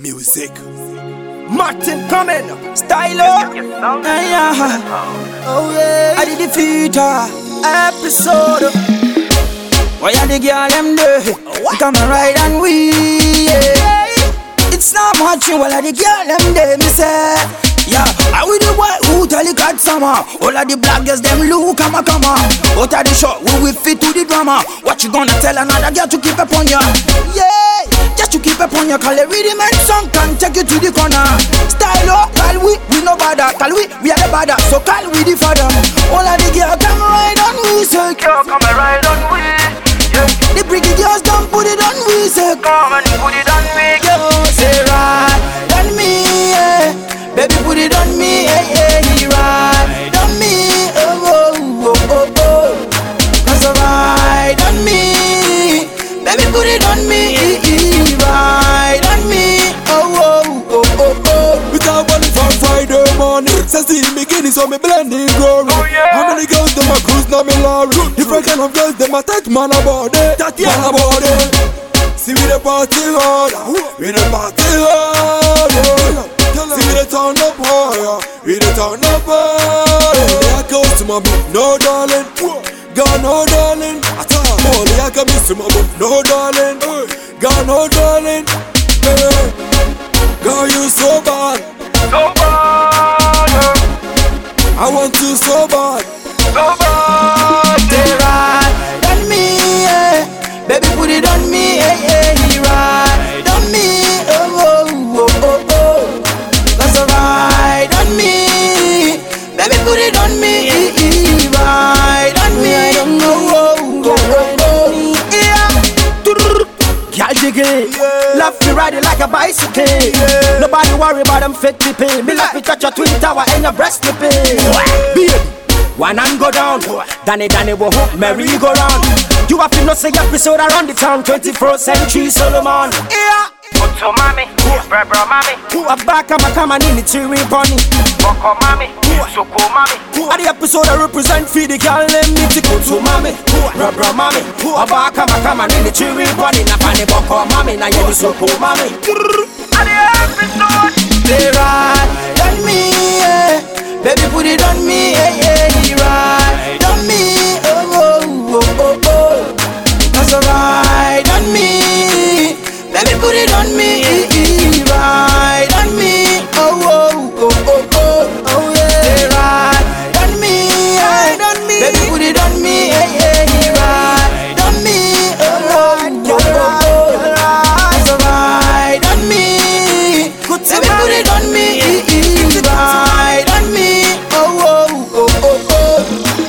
Music. Martin coming, Stylo, yeah. oh yeah, I did the feature episode. Why are the girl them there? Come and ride and we, yeah. It's not much, while are the girl them there, me say. Yeah, I will the boy who tell you got summer. All of the black girls them look come on, come on. Out of the shot, we will fit to the drama. What you gonna tell another girl to keep up on ya? Yeah, just to keep up on ya. Call it rhythm and song can take you to the corner. Style up, call we, we no bother. Call we, we are the bother. So call we the father. Me. Baby, put it on me, ride on me, oh, oh, oh, oh, oh. We talk about it from Friday morning. Since the beginning, so me blending glory. Oh, yeah. How many girls them a cruise now me lorry? Different kind of girls them a touch man about it. That, yeah. Man about it. See we the party hard, we the party hard. yeah. See we the turn up hard, we the turn up hard. Only I go to my book, no darling. God no darling, at all. Only I can miss my book, no darling. God no darling. Hey. Girl, you so bad. So bad. I want you so bad. so bad. Girl jiggy, love me ride it like a bicycle. Nobody worry about them fake people. Me love to touch your twin tower and your breast nipple. Baby, one hand go down, Danny Danny will hook merry go round. You have to know say episode around the town, 24th century Solomon. Yeah, Uto mami, bra bra mami, a back I'm a come and in the tree bunny. Boko mami, soko mami. At the episode I represent for the girl them me to go to mommy, bra bra mommy. A back I'm a come and in the tree bunny. Na funny boko mommy, na you so cool mommy. And the episode, They ride on me, yeah. Baby, put it on me, yeah, yeah. He ride on me, oh, oh, oh, oh, oh. Cause I ride on me. Baby, put it on me, he oh,